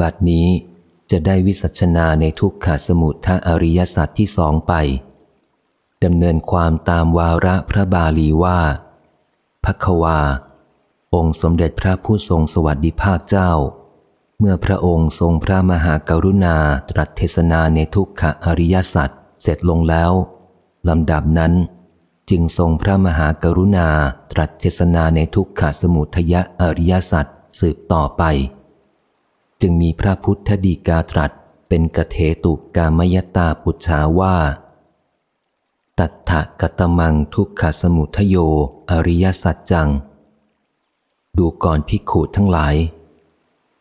บัดนี้จะได้วิสัชนาในทุกขสมุทะอริยสัจที่สองไปดำเนินความตามวาระพระบาลีว่าพักวา องค์สมเด็จพระผู้ทรงสวัสดิภาคเจ้า เมื่อพระองค์ทรงพระมหากรุณาตรัสเทศนาในทุกขอริยสัจเสร็จลงแล้วลำดับนั้น จึงทรงพระมหากรุณาตรัสเทศนาในทุกขสมุทยอริยสัจสืบต่อไป จึงมีพระพุทธดีกาตรัสเป็นกเทตุกามยตาปุจฉาว่า ตัทธกตมังทุกขสมุทโย อริยสัจจัง ดูก่อนพิกขุทั้งหลาย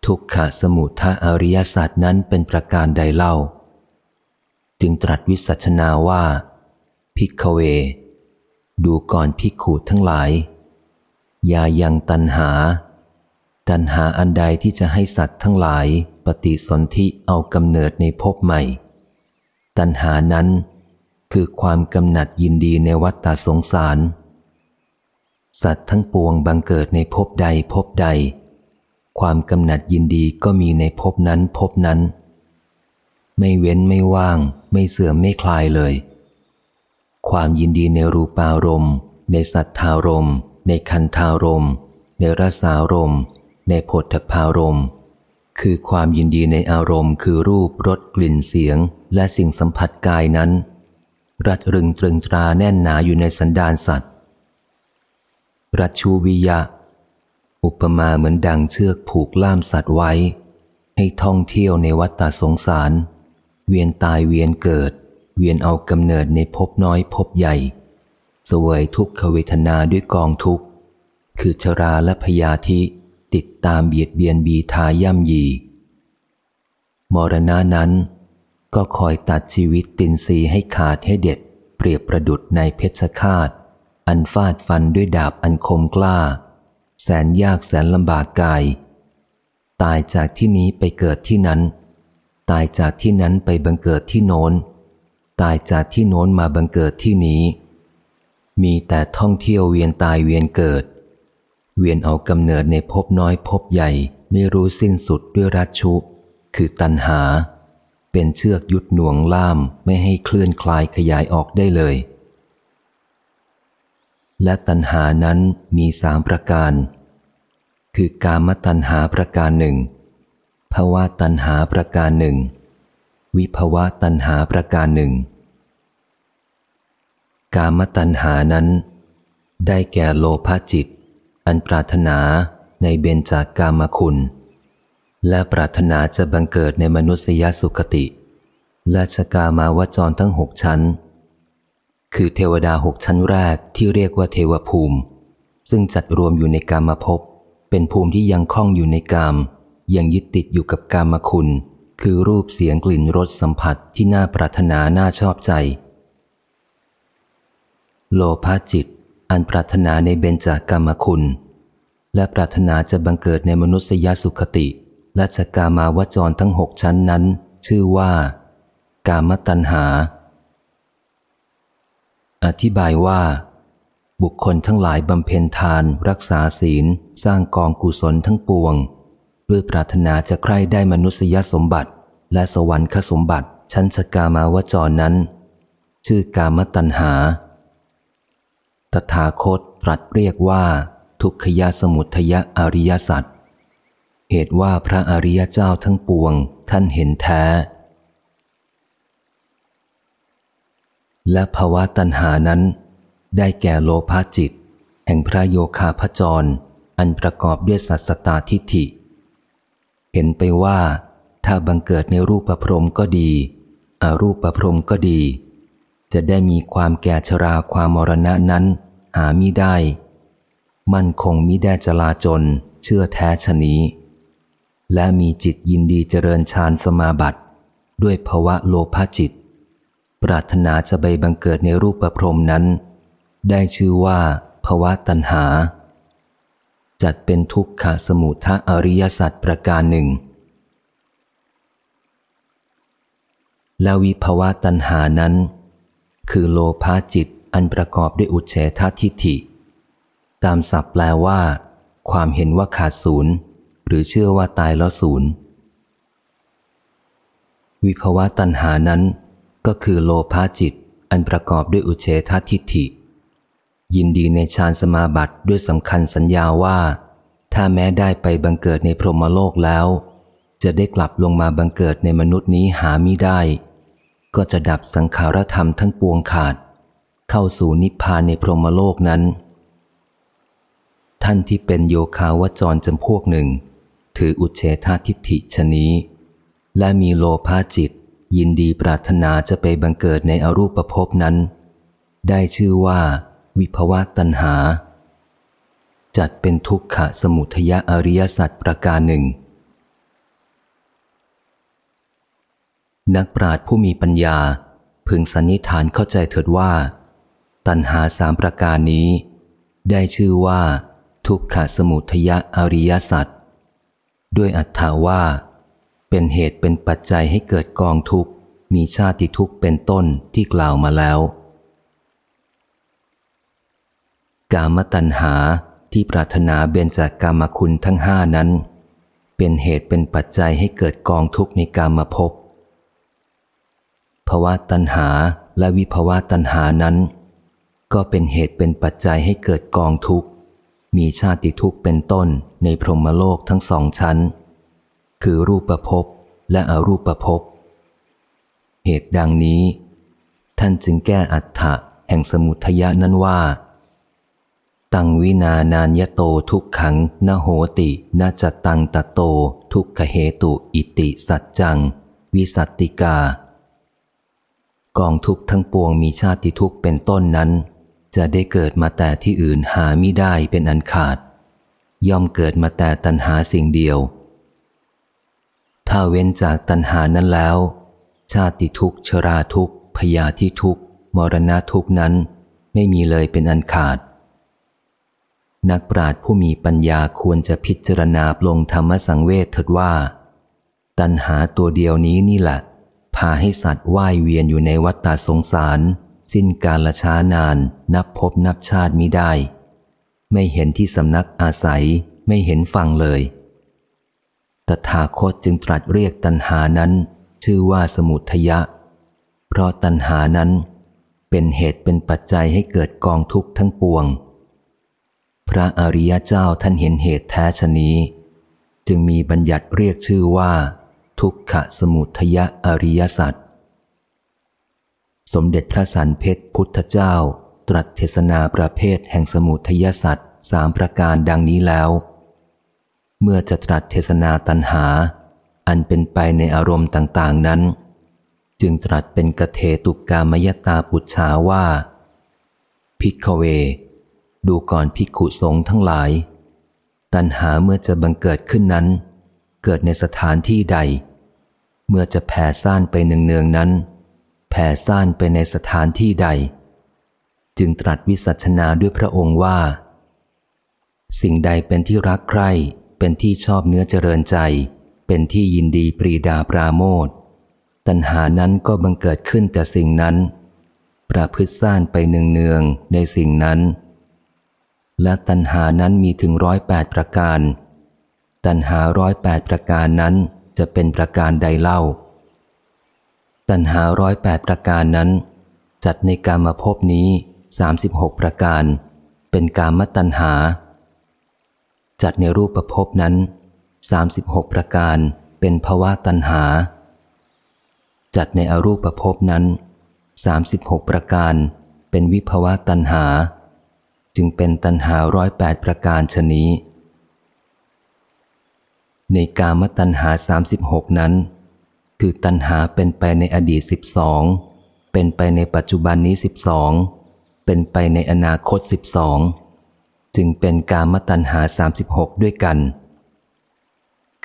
ทุกขสมุทะอริยสัจนั้นเป็นประการใดเล่า จึงตรัสวิสัชนาว่า พิกเว ดูก่อนพิกขุทั้งหลาย ยายังตันหา ตันหาอันใดที่จะให้สัตว์ทั้งหลายปฏิสนธิเอากำเนิดในภพใหม่ ตันหานั้นคือความกำหนัดยินดีในวัฏฏสงสาร สัตว์ทั้งปวงบังเกิดในภพใดภพใด ความกำหนัดยินดีก็มีในภพนั้นภพนั้น ไม่เว้นไม่ว่าง ไม่เสื่อมไม่คลายเลย ความยินดีในรูปารมณ์ ในสัทธารมณ์ ในคันธารมณ์ ในรสารมณ์ ในผลทพารม คือความยินดีในอารมณ์ คือรูปรสกลิ่นเสียง และสิ่งสัมผัสกายนั้น รัดรึงตรึงตราแน่นหนาอยู่ในสันดานสัตว์ รัชูวิยะ อุปมาเหมือนดังเชือกผูกล่ามสัตว์ไว้ ให้ท่องเที่ยวในวัฏฏสงสาร เวียนตายเวียนเกิด เวียนเอากำเนิดในภพน้อยภพใหญ่สวยทุกขเวทนาด้วยกองทุกข์ คือชราและพยาธิ ติดตามเบียดเบียนบีทาย่ำยี มรณานั้น ก็คอยตัดชีวิตตินซีให้ขาดให้เด็ด เปรียบประดุดในเพชฌฆาต อันฟาดฟันด้วยดาบอันคมกล้า แสนยากแสนลำบากกาย ตายจากที่นี้ไปเกิดที่นั้น ตายจากที่นั้นไปบังเกิดที่โน้น ตายจากที่โน้นมาบังเกิดที่นี้ มีแต่ท่องเที่ยวเวียนตายเวียนเกิด เวียนเอากำเนิดในภพน้อยภพใหญ่ไม่รู้สิ้นสุดด้วยรัชชุ คือตันหา เป็นเชือกยุดหน่วงล่ามไม่ให้เคลื่อนคลายขยายออกได้เลย และตัณหานั้นมีสามประการ คือกามตัณหาประการหนึ่งภาวะตัณหาประการหนึ่ง วิภาวะตัณหาประการหนึ่ง กามตัณหานั้น ได้แก่โลภจิต อันปรารถนาในเบญจากกามคุณ และปรารถนาจะบังเกิดในมนุษยสุคติ และชกามาวจรทั้งหกชั้น คือเทวดาหกชั้นแรกที่เรียกว่าเทวภูมิ ซึ่งจัดรวมอยู่ในกามภพเป็นภูมิที่ยังคล้องอยู่ในกาม ยังยึดติดอยู่กับกามคุณ คือรูปเสียงกลิ่นรสสัมผัสที่น่าปรารถนาน่าชอบใจ โลภะจิต อันปรารถนาในเบญจากามคุณ และปรารถนาจะบังเกิดในมนุษยสุคติและสกามาวจรทั้งหกชั้นนั้น ชื่อว่า กามตัณหา อธิบายว่า บุคคลทั้งหลายบำเพ็ญทาน รักษาศีล สร้างกองกุศลทั้งปวง ด้วยปรารถนาจะใคร่ได้มนุษยสมบัติ และสวรรคสมบัติชั้นสกามาวจรนั้น ชื่อกามตัณหา ตถาคตตรัสเรียกว่า ทุกขยาสมุทยอริยสัจเหตุว่าพระอริยเจ้าทั้งปวงท่านเห็นแท้ และภาวะตัณหานั้น ได้แก่โลภะจิต แห่งพระโยคาพจร อันประกอบด้วยสัสตาทิฏฐิ เห็นไปว่า ถ้าบังเกิดในรูปประพรมก็ดี อรูปประพรมก็ดี จะได้มีความแก่ชราความมรณะนั้น หามิได้ มั่นคงมิได้จลาจน เชื่อแท้ชนี้ และมีจิตยินดีเจริญฌานสมาบัติ ด้วยภวะโลภจิต ปรารถนาจะไปบังเกิดในรูปประพรมนั้น ได้ชื่อว่าภวะตัณหา จัดเป็นทุกขสมุทะอริยสัจประการหนึ่งและวิภวะตัณหานั้น คือโลภาจิตอันประกอบด้วยอุเฉททิฏฐิ ตามศัพท์แปลว่า ความเห็นว่าขาดศูนย์ หรือเชื่อว่าตายแล้วศูนย์ วิภวะตัณหานั้น ก็คือโลภาจิตอันประกอบด้วยอุเฉททิฏฐิ ยินดีในฌานสมาบัติด้วยสำคัญสัญญาว่า ถ้าแม้ได้ไปบังเกิดในพรหมโลกแล้ว จะได้กลับลงมาบังเกิดในมนุษย์นี้หามิได้ ก็จะดับสังขารธรรมทั้งปวงขาด เข้าสู่นิพพานในพรหมโลกนั้น ท่านที่เป็นโยคาวจรจำพวกหนึ่ง ถืออุเฉททิฏฐิชนี้ และมีโลภาจิต ยินดีปรารถนาจะไปบังเกิดในอรูปภพนั้น ได้ชื่อว่า วิภวะตัณหา จัดเป็นทุกขะสมุทยอริยสัจประการหนึ่ง นักปราชญ์ผู้มีปัญญา พึงสันนิษฐานเข้าใจเถิดว่า ตัณหาสามประการนี้ ได้ชื่อว่า ทุกขะสมุทยอริยสัจด้วยอัตถาว่า เป็นเหตุเป็นปัจจัยให้เกิดกองทุกข์ มีชาติทุกข์เป็นต้นที่กล่าวมาแล้ว กามตัณหาที่ปรารถนาเบญจากกามคุณทั้งห้านั้น เป็นเหตุเป็นปัจจัยให้เกิดกองทุกข์ในกามภพ ภาวะตัณหาและวิภาวะตัณหานั้น ก็เป็นเหตุเป็นปัจจัยให้เกิดกองทุกข์ มีชาติทุกข์เป็นต้นในพรหมโลกทั้งสองชั้น คือรูปประพบและอรูปประพบเหตุดังนี้ ท่านจึงแก้อัฏฐะแห่งสมุทยะนั้นว่า ตังวินานานยโตทุกขังนโหตินาจตังตะโต ทุกขเหตุอิติสัจจัง วิสัตติกา กองทุกทั้งปวงมีชาติทุกเป็นต้นนั้น จะได้เกิดมาแต่ที่อื่นหาไม่ได้เป็นอันขาด ย่อมเกิดมาแต่ตัณหาสิ่งเดียว ถ้าเว้นจากตัณหานั้นแล้ว ชาติทุกชราทุกพยาธิทุกมรณะทุกนั้นไม่มีเลยเป็นอันขาด นักปราชญ์ผู้มีปัญญาควรจะพิจารณาลงธรรมสังเวชเถิดว่า ตัณหาตัวเดียวนี้นี่แหละ พาให้สัตว์ว่ายเวียนอยู่ในวัฏฏสงสาร สิ้นกาลช้านาน นับพบนับชาติมิได้ ไม่เห็นที่สำนักอาศัยไม่เห็นฟังเลย ตถาคตจึงตรัสเรียกตัณหานั้น ชื่อว่าสมุทยะ เพราะตัณหานั้น เป็นเหตุเป็นปัจจัยให้เกิดกองทุกข์ทั้งปวง พระอริยเจ้าท่านเห็นเหตุแท้ชนี้ จึงมีบัญญัติเรียกชื่อว่า ทุกขสมุทยะอริยสัจสมเด็จพระสันเพชรพุทธเจ้า ตรัสเทศนาประเภทแห่งสมุทยสัจสามประการดังนี้แล้ว เมื่อจะตรัสเทศนาตัณหา อันเป็นไปในอารมณ์ต่าง ๆนั้น จึงตรัสเป็นกเทตุกามยตาปุชาว่า พิกเว ดูก่อนพิกขุสงทั้งหลาย ตัณหาเมื่อจะบังเกิดขึ้นนั้น เกิดในสถานที่ใด เมื่อจะแผ่ซ่านไปเนืองๆนั้น แผ่ซ่านไปในสถานที่ใด จึงตรัสวิสัชนาด้วยพระองค์ว่า สิ่งใดเป็นที่รักใคร่เป็นที่ชอบเนื้อเจริญใจ เป็นที่ยินดีปรีดาปราโมทตัณหานั้นก็บังเกิดขึ้นแต่สิ่งนั้น ประพฤติซ่านไปเนืองๆในสิ่งนั้น และตัณหานั้นมีถึงร้อยแปดประการ ตัณหาร้อยแปดประการนั้น จะเป็นประการใดเล่า ตัณหาร้อยแปดประการนั้น จัดในการมภพบนี้สามสิบหกประการ เป็นการมตัณหา จัดในรูปประพบนั้นสามิบหกประการเป็นภาวะตัณหา จัดในอรูปประพบนั้นสามิบหกประการเป็นวิภาวะตัณหา จึงเป็นตัณหาร้อยแปดประการชนี้ ในกามตัณหาสามิบหกนั้น คือตัณหาเป็นไปในอดีตสิบสองเป็นไปในปัจจุบันนี้สิบสองเป็นไปในอนาคตสิบสองจึงเป็นกามตัณหาสามสิบหกด้วยกัน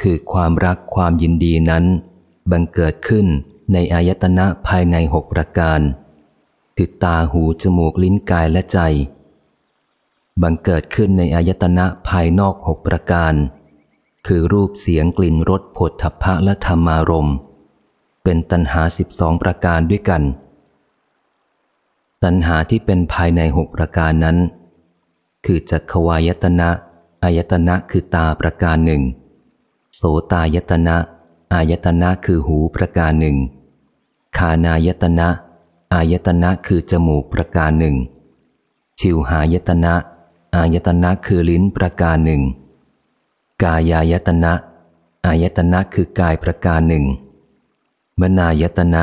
คือความรักความยินดีนั้น บังเกิดขึ้นในอายตนะภายในหกประการ คือตาหูจมูกลิ้นกายและใจ บังเกิดขึ้นในอายตนะภายนอกหกประการ คือรูปเสียงกลิ่นรสผดทพะและธรรมารม เป็นตัณหาสิบสองประการด้วยกัน ตัณหาที่เป็นภายในหกประการนั้น คือจักขวายตนะอายตนะคือตาประการหนึ่ง โสตายตนะอายตนะคือหูประการหนึ่ง คานายตนะอายตนะคือจมูกประการหนึ่ง ชิวหายตนะอายตนะคือลิ้นประการหนึ่ง กายายตนะ อายตนะคือกายประการหนึ่ง มนายตนะ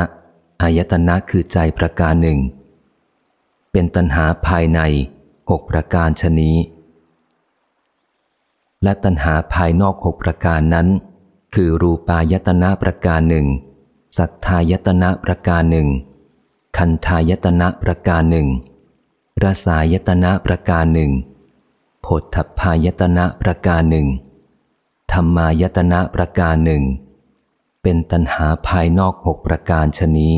อายตนะคือใจประการหนึ่ง เป็นตัณหาภายในหกประการชนี้ และตัณหาภายนอกหกประการนั้น คือรูปายตนะประการหนึ่ง สัทธายตนะประการหนึ่ง คันธายตนะประการหนึ่งรสายตนะประการหนึ่งโพธพายตนะประการหนึ่ง ธรรมายตนะประการหนึ่ง เป็นตัณหาภายนอกหกประการชนี้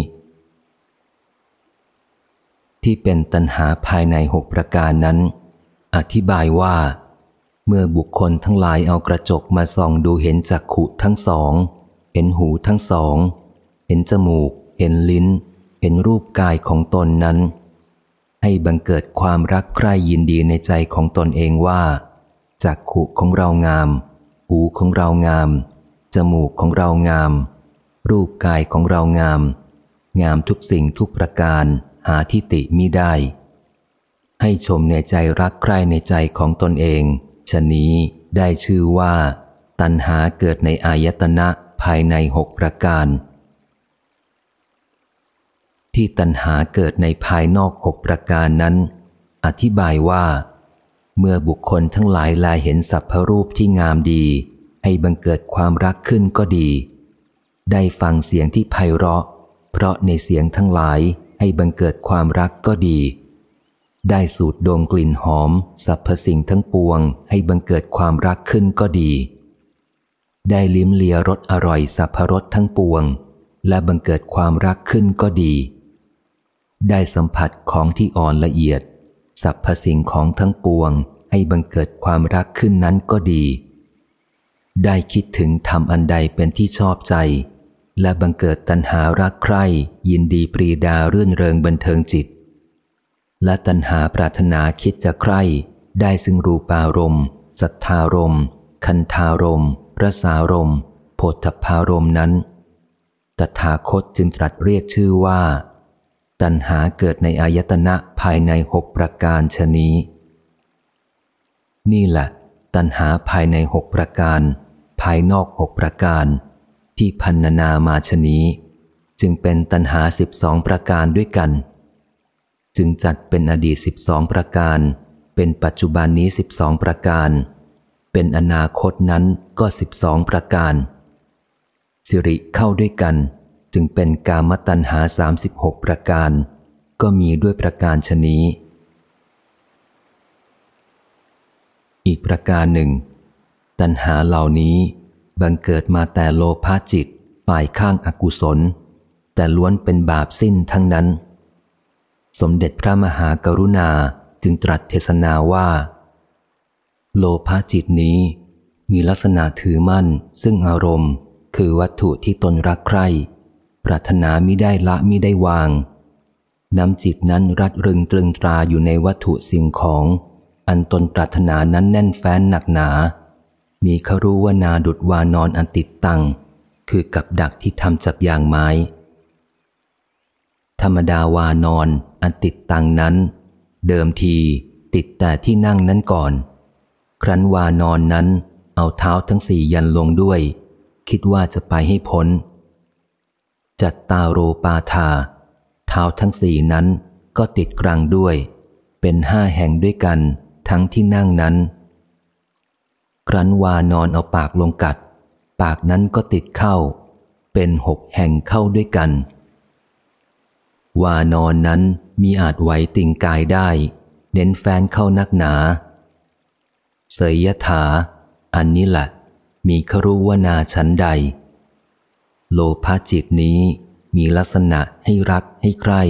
ที่เป็นตัณหาภายในหกประการนั้น อธิบายว่า เมื่อบุคคลทั้งหลายเอากระจกมาส่องดูเห็นจักขุทั้งสอง เห็นหูทั้งสอง เห็นจมูก เห็นลิ้น เห็นรูปกายของตนนั้น ให้บังเกิดความรักใคร่ยินดีในใจของตนเองว่าจากขุของเรางาม หูของเรางาม จมูกของเรางาม รูปกายของเรางาม งามทุกสิ่งทุกประการหาทิติมิได้ ให้ชมในใจรักใคร่ในใจของตนเองชะนี้ได้ชื่อว่า ตัณหาเกิดในอายตนะภายในหกประการ ที่ตัณหาเกิดในภายนอกหกประการนั้น อธิบายว่า เมื่อบุคคลทั้งหลายลายเห็นสัพพรูปที่งามดี ให้บังเกิดความรักขึ้นก็ดี ได้ฟังเสียงที่ไพเราะ เพราะในเสียงทั้งหลายให้บังเกิดความรักก็ดี ได้สูดดมกลิ่นหอมสรรพสิ่งทั้งปวง ให้บังเกิดความรักขึ้นก็ดี ได้ลิ้มเลียรสอร่อยสัพพรสทั้งปวง และบังเกิดความรักขึ้นก็ดี ได้สัมผัสของที่อ่อนละเอียด สรรพสิ่งของทั้งปวงให้บังเกิดความรักขึ้นนั้นก็ดี ได้คิดถึงทำอันใดเป็นที่ชอบใจ และบังเกิดตัณหารักใคร่ยินดีปรีดาเรื่นเริงบันเทิงจิต และตัณหาปรารถนาคิดจะใคร่ได้ซึ่งรูปารมณ์สัทธารมณ์คันธารมณ์รสารมณ์โพธพารมณ์นั้น ตถาคตจึงตรัสเรียกชื่อว่า ตัณหาเกิดในอายตนะภายในหกประการชนี้ นี่แหละ ตัณหาภายในหกประการ ภายนอกหกประการ ที่พันนามาชนี้ จึงเป็นตัณหาสิบสองประการด้วยกัน จึงจัดเป็นอดีตสิบสองประการ เป็นปัจจุบันนี้สิบสองประการ เป็นอนาคตนั้นก็สิบสองประการ สิริเข้าด้วยกัน จึงเป็นกามตัณหาสามสิบหกประการ ก็มีด้วยประการชนี้ อีกประการหนึ่ง ตัณหาเหล่านี้บังเกิดมาแต่โลภะจิตฝ่ายข้างอากุศล แต่ล้วนเป็นบาปสิ้นทั้งนั้น สมเด็จพระมหากรุณาจึงตรัสเทศนาว่า โลภะจิตนี้มีลักษณะถือมั่นซึ่งอารมณ์ คือวัตถุที่ตนรักใคร่ ปรารถนามิได้ละมิได้วางนำจิตนั้นรัดรึงตรึงตราอยู่ในวัตถุสิ่งของ อันตนปรารถนานั้นแน่นแฟ้นหนักหนา มีครู้ว่านาดุดวานอนอันติดตังคือกับดักที่ทำจากยางไม้ ธรรมดาวานอนอันติดตังนั้น เดิมทีติดแต่ที่นั่งนั้นก่อน ครั้นวานอนนั้น เอาเท้าทั้งสี่ยันลงด้วย คิดว่าจะไปให้พ้น จัตตาโรปาธาเท้าทั้งสี่นั้นก็ติดกลางด้วย เป็นห้าแห่งด้วยกันทั้งที่นั่งนั้น ครั้นวานอนเอาปากลงกัด ปากนั้นก็ติดเข้า เป็นหกแห่งเข้าด้วยกัน วานอนนั้นมีอาจไหวติ่งกายได้ เน้นแฟนเข้านักหนา เสยยถา อันนี้แหละมีครุวนาชั้นใด โลภะจิตนี้มีลักษณะให้รักให้ใคร่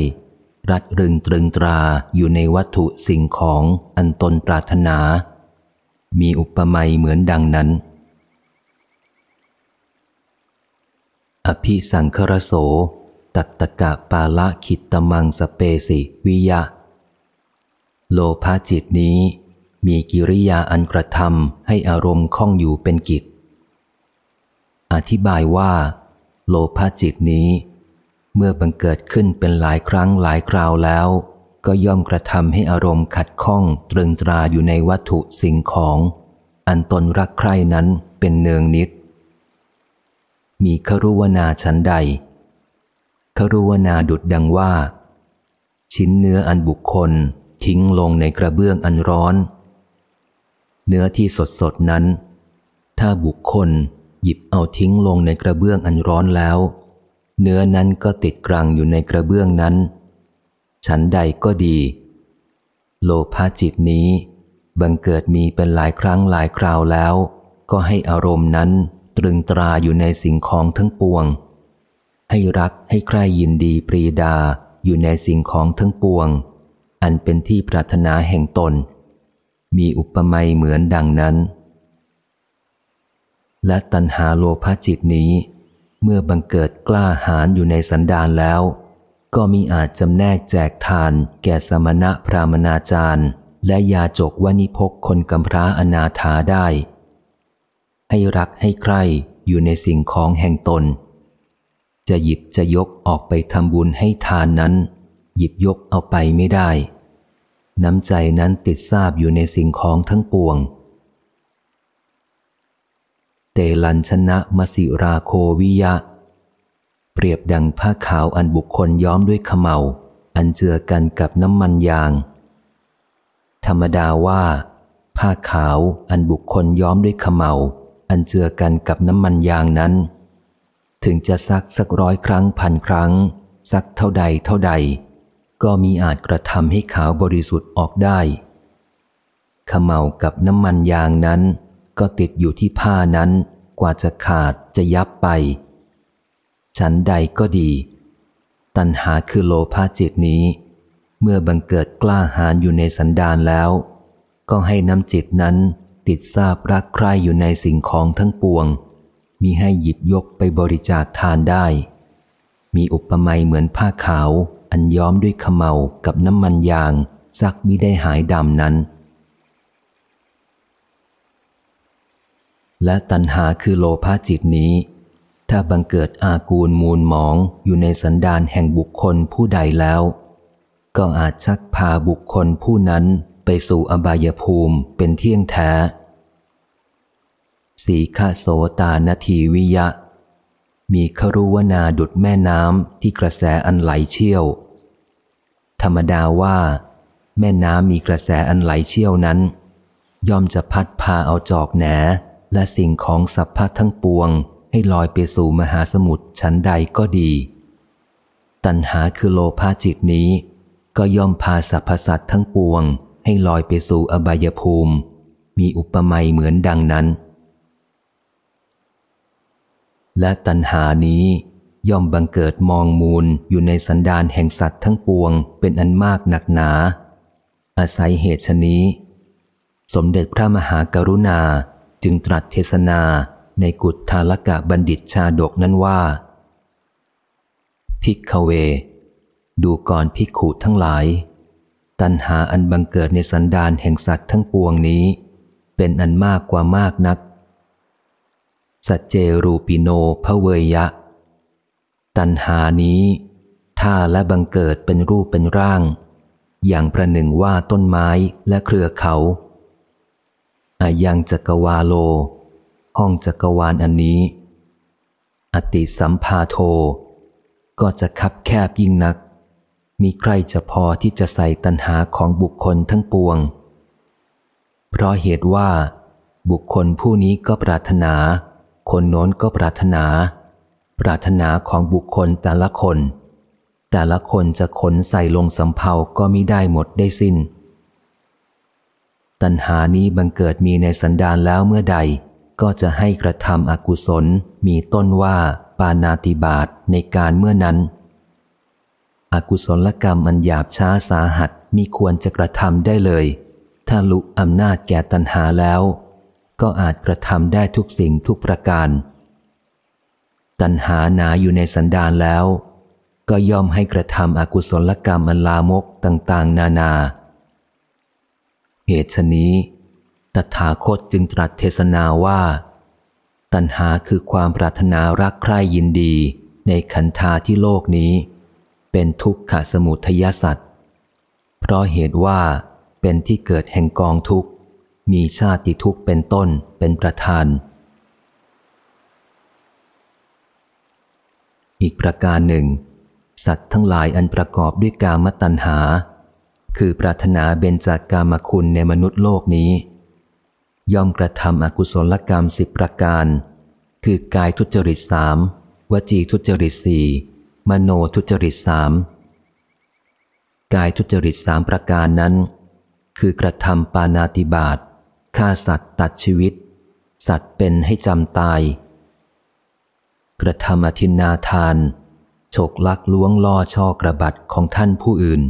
รัดรึงตรึงตราอยู่ในวัตถุสิ่งของอันตนปรารถนา มีอุปมาเหมือนดังนั้น อภิสังครโส ตัตตกะปาละคิตตมังสเปสิวิยะ โลภะจิตนี้มีกิริยาอันกระทำให้อารมณ์คล่องอยู่เป็นกิจ อธิบายว่า โลภะจิตนี้ เมื่อบังเกิดขึ้นเป็นหลายครั้งหลายคราวแล้ว ก็ย่อมกระทำให้อารมณ์ขัดข้องตรึงตราอยู่ในวัตถุสิ่งของ อันตนรักใคร่นั้นเป็นเนืองนิด มีครุวนาชั้นใด ครุวนาดุดดังว่า ชิ้นเนื้ออันบุคคลทิ้งลงในกระเบื้องอันร้อน เนื้อที่สดสดนั้น ถ้าบุคคล หยิบเอาทิ้งลงในกระเบื้องอันร้อนแล้ว เนื้อนั้นก็ติดกรังอยู่ในกระเบื้องนั้น ฉันใดก็ดี โลภะจิตนี้บังเกิดมีเป็นหลายครั้งหลายคราวแล้ว ก็ให้อารมณ์นั้นตรึงตราอยู่ในสิ่งของทั้งปวง ให้รักให้ใคร่ยินดีปรีดาอยู่ในสิ่งของทั้งปวง อันเป็นที่ปรารถนาแห่งตน มีอุปมาเหมือนดังนั้น และตัณหาโลภจิตนี้ เมื่อบังเกิดกล้าหาญอยู่ในสันดานแล้ว ก็มีอาจจำแนกแจกทาน แก่สมณะพรามนาจารย์ และยาจกวนิพกคนกำพร้าอนาถาได้ ให้รักให้ใคร่อยู่ในสิ่งของแห่งตน จะหยิบจะยกออกไปทำบุญให้ทานนั้น หยิบยกเอาไปไม่ได้ น้ำใจนั้นติดซาบอยู่ในสิ่งของทั้งปวง เตลัญชนะมสิราโควิยะ เปรียบดังผ้าขาวอันบุคคลย้อมด้วยขมเหาอันเจือกันกับน้ำมันยาง ธรรมดาว่า ผ้าขาวอันบุคคลย้อมด้วยขมเหาอันเจือกันกับน้ำมันยางนั้น ถึงจะซักสักร้อยครั้งพันครั้ง ซักเท่าใดเท่าใด ก็มีอาจกระทำให้ขาวบริสุทธิ์ออกได้ขมเหากับน้ำมันยางนั้น ก็ติดอยู่ที่ผ้านั้น กว่าจะขาดจะยับไป ฉันใดก็ดี ตัณหาคือโลภะจิตนี้ เมื่อบังเกิดกล้าหาญอยู่ในสันดานแล้ว ก็ให้น้ำจิตนั้นติดซาบรักใคร่อยู่ในสิ่งของทั้งปวง มีให้หยิบยกไปบริจาคทานได้ มีอุปมาเหมือนผ้าขาว อันย้อมด้วยขมเมากับน้ำมันยาง ซักมิได้หายดำนั้น และตัณหาคือโลภะจิตนี้ ถ้าบังเกิดอากูลมูลหมองอยู่ในสันดานแห่งบุคคลผู้ใดแล้ว ก็อาจชักพาบุคคลผู้นั้นไปสู่อบายภูมิเป็นเที่ยงแท้ สีฆาโสตานทีวิยะ มีครุวนาดุดแม่น้ำที่กระแสอันไหลเชี่ยว ธรรมดาว่า แม่น้ำมีกระแสอันไหลเชี่ยวนั้น ย่อมจะพัดพาเอาจอกแหน และสิ่งของสัพพะทั้งปวง ให้ลอยไปสู่มหาสมุทรชั้นใดก็ดี ตัณหาคือโลภะจิตนี้ ก็ย่อมพาสรรพสัตทั้งปวง ให้ลอยไปสู่อบายภูมิ มีอุปมาเหมือนดังนั้น และตัณหานี้ย่อมบังเกิดมองมูลอยู่ในสันดานแห่งสัตว์ทั้งปวงเป็นอันมากหนักหนา อาศัยเหตุชนี้ สมเด็จพระมหากรุณา จึงตรัสเทศนาในกุฏทาลกะบัณฑิตชาดกนั้นว่า พิกเว ดูก่อนพิกขุทั้งหลาย ตัณหาอันบังเกิดในสันดานแห่งสัตว์ทั้งปวงนี้ เป็นอันมากกว่ามากนัก สัจเจรูปิโนพระเวยะ ตัณหานี้ถ้าและบังเกิดเป็นรูปเป็นร่าง อย่างประหนึ่งว่าต้นไม้และเครือเขา อายังจักวาโล ห้องจักรวาลอันนี้ อติสัมภาโท ก็จะคับแคบยิ่งนัก มีใครจะพอที่จะใส่ตัณหาของบุคคลทั้งปวง เพราะเหตุว่า บุคคลผู้นี้ก็ปรารถนา คนโน้นก็ปรารถนา ปรารถนาของบุคคลแต่ละคน แต่ละคนจะขนใส่ลงสำเพาก็มิได้หมดได้สิ้น ตัณหานี้บังเกิดมีในสันดานแล้วเมื่อใด ก็จะให้กระทำอกุศล มีต้นว่าปานาติบาตในการเมื่อนั้น อกุศลกรรมอันหยาบช้าสาหัสมีควรจะกระทำได้เลย ถ้าลุอำนาจแก่ตัณหาแล้ว ก็อาจกระทำได้ทุกสิ่งทุกประการ ตัณหาหนาอยู่ในสันดานแล้ว ก็ย่อมให้กระทำอกุศลกรรมอันลามกต่าง ๆ นานา เหตุนี้ ตถาคตจึงตรัสเทศนาว่าตตัณหาคือความปรารถนารักใคร่ยินดีในขันธาที่โลกนี้ เป็นทุกขสมุทยสัตว์เพราะเหตุว่าเป็นที่เกิดแห่งกองทุกข์ มีชาติทุกข์เป็นต้นเป็นประธาน อีกประการหนึ่ง สัตว์ทั้งหลายอันประกอบด้วยกามตัณหา คือปรารถนาเบญจากกามคุณในมนุษย์โลกนี้ ย่อมกระทำอกุศลกรรมสิบประการ คือกายทุจริตสามวจีทุจริตสี่มโนทุจริตสามกายทุจริตสามประการนั้น คือกระทำปานาติบาตฆ่าสัตว์ตัดชีวิต สัตว์เป็นให้จำตาย กระทำอธินาทานฉกลักล้วงล่อช่อกระบัดของท่านผู้อื่น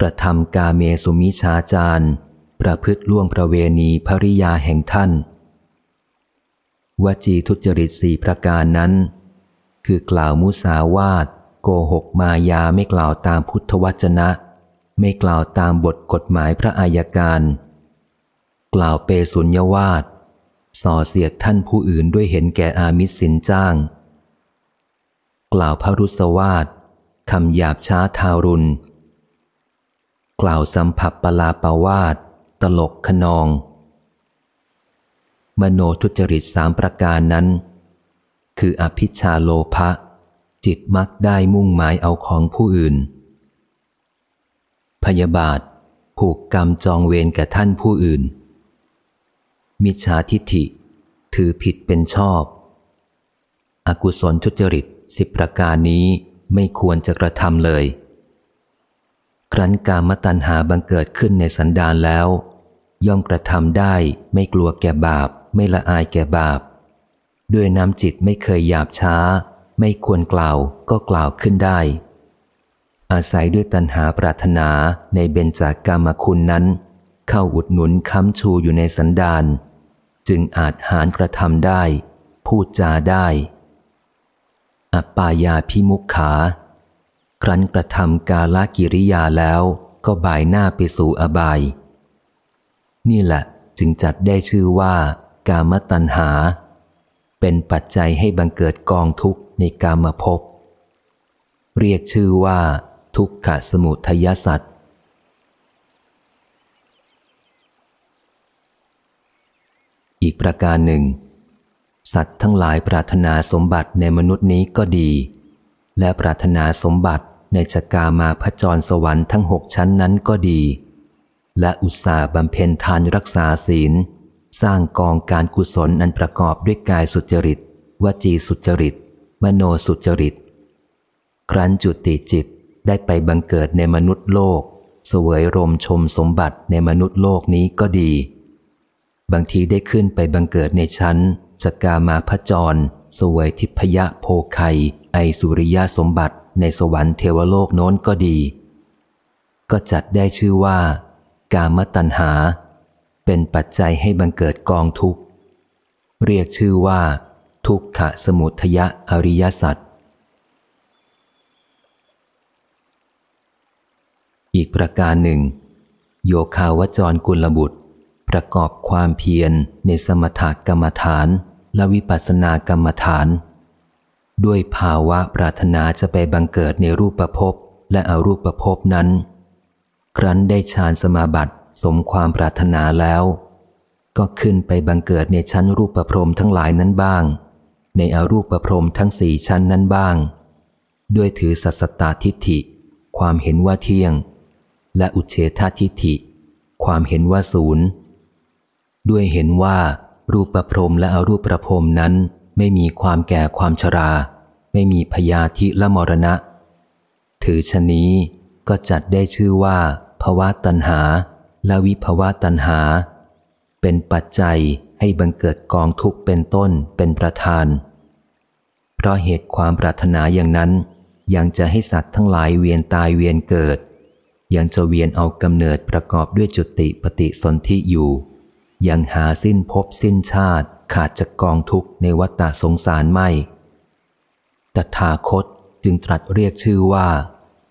กระทำกาเมสุมิชาจารประพฤติล่วงประเวณีภริยาแห่งท่าน วจีทุจริตสี่ประการนั้น คือกล่าวมุสาวาทโกหกมายาไม่กล่าวตามพุทธวจนะ ไม่กล่าวตามบทกฎหมายพระอายการ กล่าวเปสุญญวาดส่อเสียดท่านผู้อื่นด้วยเห็นแก่อามิสินจ้าง กล่าวพรุสวาดคำหยาบช้าทารุณ กล่าวสัมผัสปลาปาวาดตลกขนอง มโนทุจริตสามประการนั้น คืออภิชาโลภะจิตมักได้มุ่งหมายเอาของผู้อื่น พยาบาท ผูกกรรมจองเวรแก่ท่านผู้อื่น มิจฉาทิฐิ ถือผิดเป็นชอบ อกุศลทุจริตสิบประการนี้ไม่ควรจะกระทำเลย ครั้นกามตัณหาบังเกิดขึ้นในสันดานแล้ว ย่อมกระทำได้ไม่กลัวแก่บาป ไม่ละอายแก่บาป ด้วยน้ำจิตไม่เคยหยาบช้า ไม่ควรกล่าวก็กล่าวขึ้นได้ อาศัยด้วยตัณหาปรารถนาในเบญจากามคุณนั้น เข้าอุดหนุนค้ำชูอยู่ในสันดานจึงอาจหารกระทำได้ พูดจาได้ อปายาพิมุขขา ครั้นกระทำกาลกิริยาแล้วก็บ่ายหน้าไปสู่อบาย นี่แหละจึงจัดได้ชื่อว่า กามตัณหา เป็นปัจจัยให้บังเกิดกองทุกข์ในกามภพเรียกชื่อว่า ทุกขสมุทยสัตว์อีกประการหนึ่ง สัตว์ทั้งหลายปรารถนาสมบัติในมนุษย์นี้ก็ดี และปรารถนาสมบัติ ในชกามาพจรสวรรค์ทั้งหกชั้นนั้นก็ดี และอุตสาบำเพ็ญทานรักษาศีล สร้างกองการกุศลอันประกอบด้วยกายสุจริต วจีสุจริต มโนสุจริต ครั้นจุติจิตได้ไปบังเกิดในมนุษย์โลก สวยรมชมสมบัติในมนุษย์โลกนี้ก็ดี บางทีได้ขึ้นไปบังเกิดในชั้นสกามาพจร สวยทิพยะโพไคไอสุริยสมบัติในสวรรค์เทวโลกโน้นก็ดี ก็จัดได้ชื่อว่า กามตัณหา เป็นปัจจัยให้บังเกิดกองทุกข์ เรียกชื่อว่า ทุกขสมุทยะอริยสัจอีกประการหนึ่ง โยคาวจรกุลบุตร ประกอบความเพียรในสมถกรรมฐาน และวิปัสสนากรรมฐาน ด้วยภาวะปรารถนาจะไปบังเกิดในรูปประพบและอรูปประพบนั้น ครั้นได้ฌานสมาบัติสมความปรารถนาแล้ว ก็ขึ้นไปบังเกิดในชั้นรูปประพรมทั้งหลายนั้นบ้าง ในอรูปประพรมทั้งสี่ชั้นนั้นบ้าง ด้วยถือสัสตตาทิฏฐิ ความเห็นว่าเที่ยง และอุเฉททิฏฐิ ความเห็นว่าศูนย์ด้วยเห็นว่า รูปประพรมและอรูปประพรมนั้น ไม่มีความแก่ความชรา ไม่มีพยาธิและมรณะ ถือชนี้ก็จัดได้ชื่อว่าภวะตัณหา และวิภวะตัณหา เป็นปัจจัยให้บังเกิดกองทุกข์เป็นต้นเป็นประธาน เพราะเหตุความปรารถนาอย่างนั้น ยังจะให้สัตว์ทั้งหลายเวียนตายเวียนเกิด ยังจะเวียนเอากำเนิดประกอบด้วยจุติปฏิสนธิอยู่ ยังหาสิ้นภพสิ้นชาติขาดจากกองทุกข์ในวัฏสงสารไม่ ตถาคตจึงตรัสเรียกชื่อว่า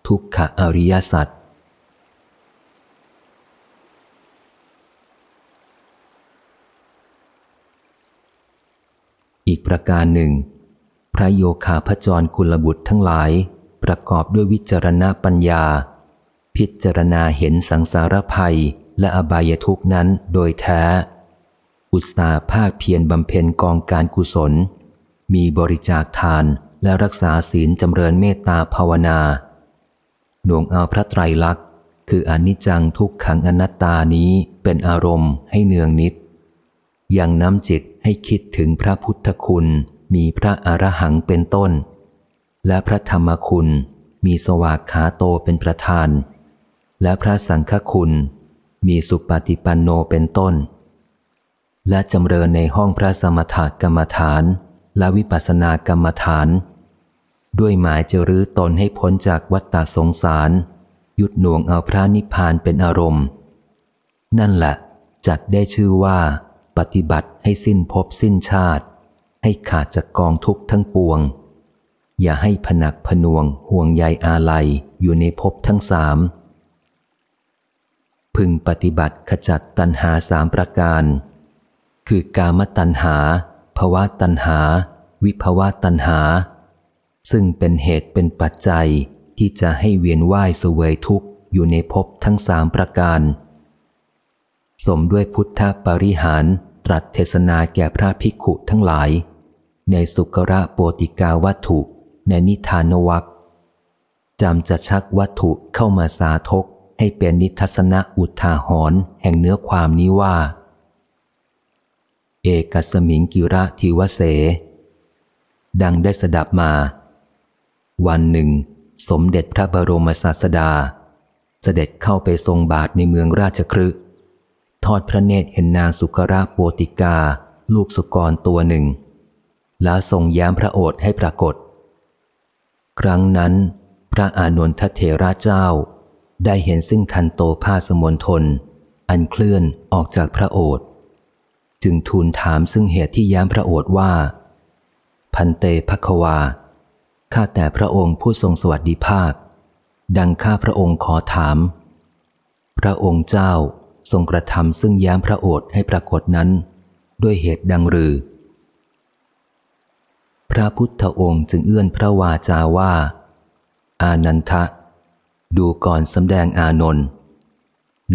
ทุกขอริยสัจอีกประการหนึ่ง พระโยคาพจรกุลบุตรทั้งหลาย ประกอบด้วยวิจารณปัญญา พิจารณาเห็นสังสารภัย และอบายทุกนั้นโดยแท้ อุตสาภาคเพียรบำเพ็ญกองการกุศล มีบริจาคทานและรักษาศีลจำเริญเมตตาภาวนา หน่วงเอาพระไตรลักษณ์ คืออนิจจังทุกขังอนัตตานี้เป็นอารมณ์ให้เนืองนิดยังน้ำจิตให้คิดถึงพระพุทธคุณ มีพระอรหังเป็นต้น และพระธรรมคุณ มีสวากขาโตเป็นประธาน และพระสังฆคุณ มีสุปฏิปันโนเป็นต้น และจำเริญในห้องพระสมถกรรมฐาน และวิปัสสนากรรมฐาน ด้วยหมายจะรื้อตนให้พ้นจากวัฏฏสงสาร ยุดหน่วงเอาพระนิพพานเป็นอารมณ์ นั่นแหละ จัดได้ชื่อว่า ปฏิบัติให้สิ้นภพสิ้นชาติ ให้ขาดจากกองทุกข์ทั้งปวง อย่าให้ผนักผนวงห่วงใยอาลัยอยู่ในภพทั้งสาม พึงปฏิบัติขจัดตัณหาสามประการ คือกามตัณหาภวะตัณหา วิภวะตัณหา ซึ่งเป็นเหตุเป็นปัจจัยที่จะให้เวียนว่ายสวยทุกข์อยู่ในภพทั้งสามประการ สมด้วยพุทธปริหารตรัสเทศนาแก่พระภิกขุทั้งหลาย ในสุกระโปติกาวัตถุในนิทานวักจำจะชักวัตถุเข้ามาสาทก ให้เป็นนิทัศนะอุทาหรณ์แห่งเนื้อความนี้ว่า เอกสมิงกิระทิวเส ดังได้สดับมา วันหนึ่ง สมเด็จพระบรมศาสดา เสด็จเข้าไปทรงบาทในเมืองราชครึทอดพระเนตรเห็นนางสุกราโปติกา ลูกสุกรตัวหนึ่ง แล้วทรงย้มพระโอษฐ์ให้ปรากฏ ครั้งนั้น พระอานนทเถระเจ้า ได้เห็นซึ่งทันโตผ้าสมนทน อันเคลื่อนออกจากพระโอษฐ์จึงทูลถามซึ่งเหตุที่ย้มพระโอษฐ์ว่า พันเตภควา ข้าแต่พระองค์ผู้ทรงสวัสดิภาค ดังข้าพระองค์ขอถาม พระองค์เจ้าทรงกระทำซึ่งย้มพระโอษฐ์ให้ปรากฏนั้น ด้วยเหตุดังหรือ พระพุทธองค์จึงเอื้อนพระวาจาว่า อานันทะ ดูก่อนสำแดงอานนท์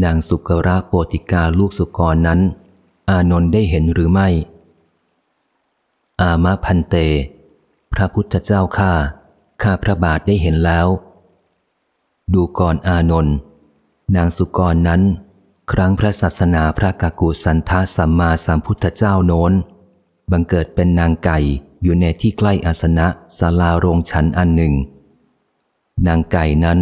นางสุกราโปติกาลูกสุกรนั้น อานนท์ได้เห็นหรือไม่ อามาพันเต พระพุทธเจ้าข้าข้าพระบาทได้เห็นแล้ว ดูก่อนอานนท์นางสุกรนั้น ครั้งพระศาสนาพระกากุสันทาสัมมาสัมพุทธเจ้าโน้น บังเกิดเป็นนางไก่อยู่ในที่ใกล้อาสนะศาลาโรงฉันอันหนึ่ง นางไก่นั้น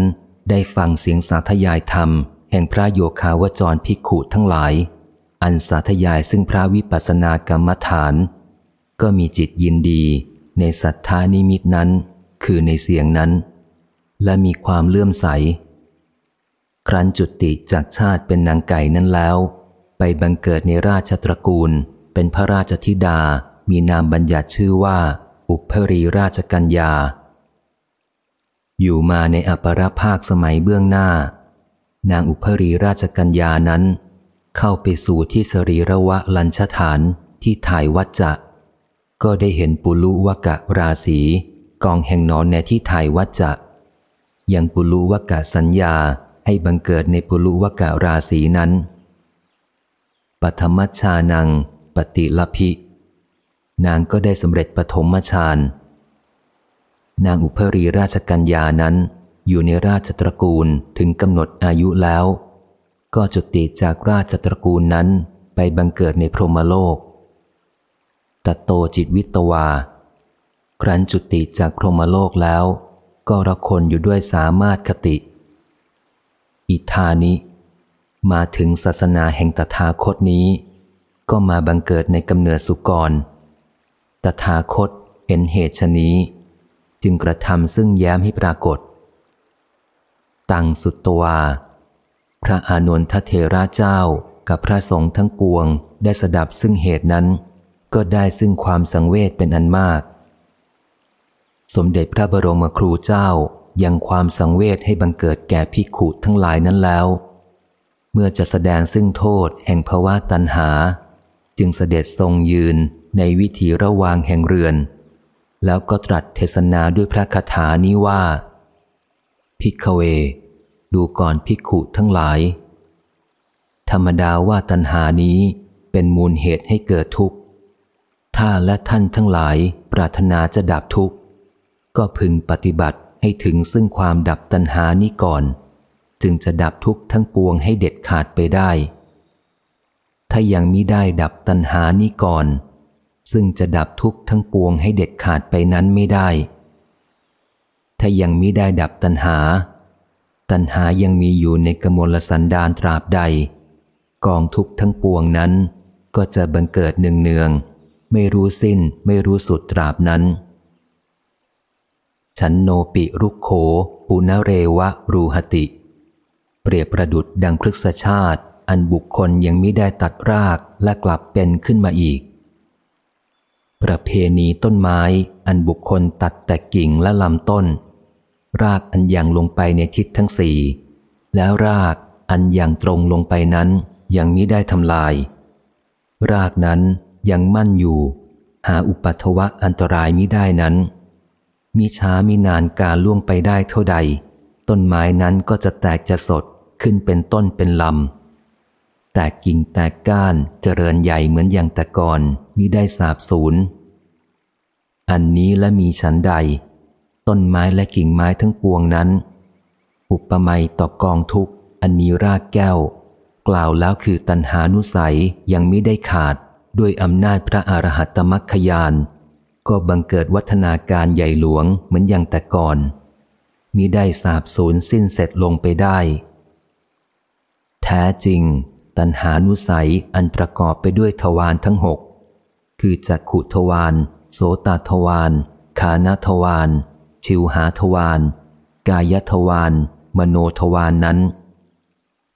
ได้ฟังเสียงสาธยายธรรม แห่งพระโยคาวจรภิกขุทั้งหลาย อันสาธยายซึ่งพระวิปัสสนากรรมฐาน ก็มีจิตยินดีในศรัทธานิมิตนั้น คือในเสียงนั้น และมีความเลื่อมใส ครั้นจุติจากชาติเป็นนางไก่นั้นแล้ว ไปบังเกิดในราชตระกูล เป็นพระราชธิดา มีนามบัญญัติชื่อว่า อุปรีราชกัญญา อยู่มาในอปรภาคสมัยเบื้องหน้า นางอุปรีราชกัญญานั้น เข้าไปสู่ที่สรีระวะลัญชฐานที่ถ่ายวัจจะ ก็ได้เห็นปุลุวกะราศีกองแห่งนอนในที่ถ่ายวัจจะยังปุลุวกะสัญญาให้บังเกิดในปุลุวกะราศีนั้น ปฐมชานัง ปฏิลพิ นางก็ได้สำเร็จปฐมฌาน นางอุปรีราชกัญญานั้น อยู่ในราชตระกูลถึงกำหนดอายุแล้ว ก็จุติจากราชตระกูลนั้นไปบังเกิดในพรหมโลกตโตจิตวิตวา ครั้นจุติจากพรหมโลกแล้ว ก็ระคนอยู่ด้วยสามารถคติ อิทานิ มาถึงศาสนาแห่งตถาคตนี้ ก็มาบังเกิดในกำเนิดสุกร ตถาคตเห็นเหตุชนี้ จึงกระทำซึ่งแย้มให้ปรากฏ ตังสุตตวา พระอานนทเทระเจ้ากับพระสงฆ์ทั้งปวงได้สดับซึ่งเหตุนั้น ก็ได้ซึ่งความสังเวชเป็นอันมาก สมเด็จพระบรมครูเจ้ายังความสังเวชให้บังเกิดแก่ภิขุทั้งหลายนั้นแล้ว เมื่อจะแสดงซึ่งโทษแห่งภาวะตัณหา จึงเสด็จทรงยืนในวิถีระวางแห่งเรือน แล้วก็ตรัสเทศนาด้วยพระคาถานี้ว่า พิกเว ดูก่อนพิกขุทั้งหลาย ธรรมดาว่าตัณหานี้เป็นมูลเหตุให้เกิดทุกข์ ถ้าและท่านทั้งหลายปรารถนาจะดับทุกข์ ก็พึงปฏิบัติให้ถึงซึ่งความดับตัณหานี้ก่อน จึงจะดับทุกข์ทั้งปวงให้เด็ดขาดไปได้ ถ้ายังมิได้ดับตัณหานี้ก่อน ซึ่งจะดับทุกข์ทั้งปวงให้เด็ดขาดไปนั้นไม่ได้ ถ้ายังมิได้ดับตัณหา ตัณหายังมีอยู่ในกมลสันดานตราบใด กองทุกข์ทั้งปวงนั้นก็จะบังเกิดเนืองๆไม่รู้สิ้นไม่รู้สุดตราบนั้น ฉันโนปิรุกโข ปุณเรวะรูหติ เปรียบประดุดดังพฤกษชาติ อันบุคคลยังไม่ได้ตัดรากและกลับเป็นขึ้นมาอีก ประเพณีต้นไม้ อันบุคคลตัดแต่กิ่งและลำต้น รากอันยังลงไปในทิศทั้งสี่แล้วรากอันยังตรงลงไปนั้นยังมิได้ทำลาย รากนั้นยังมั่นอยู่ หาอุปัทวะอันตรายมิได้นั้นมีช้ามีนานการล่วงไปได้เท่าใด ต้นไม้นั้นก็จะแตกจะสดขึ้นเป็นต้นเป็นลำ แต่กิ่งแตกก้านเจริญใหญ่เหมือนอย่างแต่ก่อนมิได้สาบสูญ อันนี้และมีฉันใด ต้นไม้และกิ่งไม้ทั้งปวงนั้น อุปมาต่อกองทุกอันมีรากแก้ว กล่าวแล้วคือตัณหานุสัยยังไม่ได้ขาดด้วยอำนาจพระอรหัตตมัคคยาน ก็บังเกิดวัฒนาการใหญ่หลวงเหมือนอย่างแต่ก่อนมิได้สาบสูญสิ้นเสร็จลงไปได้ แท้จริง ตัณหานุสัยอันประกอบไปด้วยทวารทั้งหกคือจักขุทวารโสตทวารคานทวารชิวหาทวารกายทวารมโนทวารนนั้น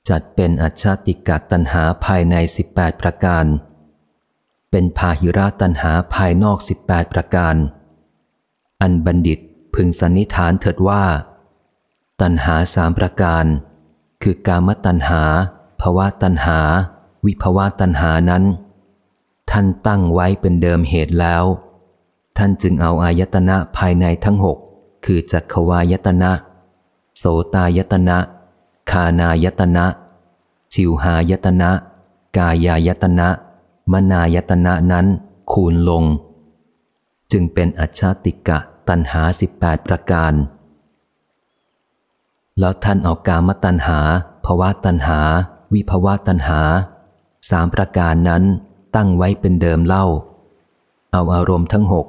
จัดเป็นอัจฉติกะตัณหาภายในสิบแปดประการ เป็นพาหิราตัณหาภายนอกสิบแปดประการ อันบัณฑิตพึงสันนิฐานเถิดว่า ตัณหาสามประการ คือกามตัณหา ภวะตัณหา วิภวะตัณหานั้น ท่านตั้งไว้เป็นเดิมเหตุแล้ว ท่านจึงเอาอายตนะภายในทั้งหกคือจักขวายตนะ โสตายตนะ คานายตนะ ชิวหายตนะ กายายตนะ มนายตนะนั้นคูณลง จึงเป็นอัจฉติกะตันหาสิบแปดประการ แล้วท่านเอากามตันหาภวะตันหา วิภวะตันหา สามประการนั้นตั้งไว้เป็นเดิมเล่า เอาอารมณ์ทั้งหก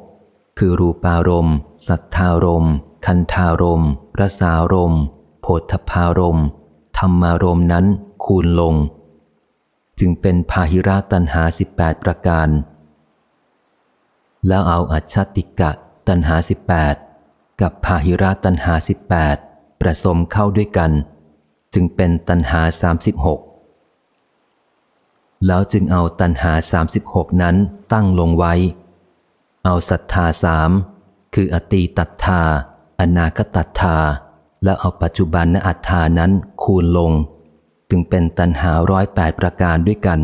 คือรูปารมณ์สัทธารมณ์ คันธารมณ์รสารมณ์โพธพารมณ์ธรรมารมณ์นั้นคูณลง จึงเป็นพาหิราตันหาสิบแปดประการ แล้วเอาอัจฉติกะตันหาสิบแปดกับพาหิราตันหาสิบแปดประสมเข้าด้วยกัน จึงเป็นตันหาสามสิบหก แล้วจึงเอาตันหาสามสิบหกนั้นตั้งลงไว้ เอาศรัทธาสามคืออตีตัทธา อนาคตัทธา แล้วเอาปัจจุบันนอัตธานั้นคูณลง จึงเป็นตันหาร้อยแปดประการด้วยกัน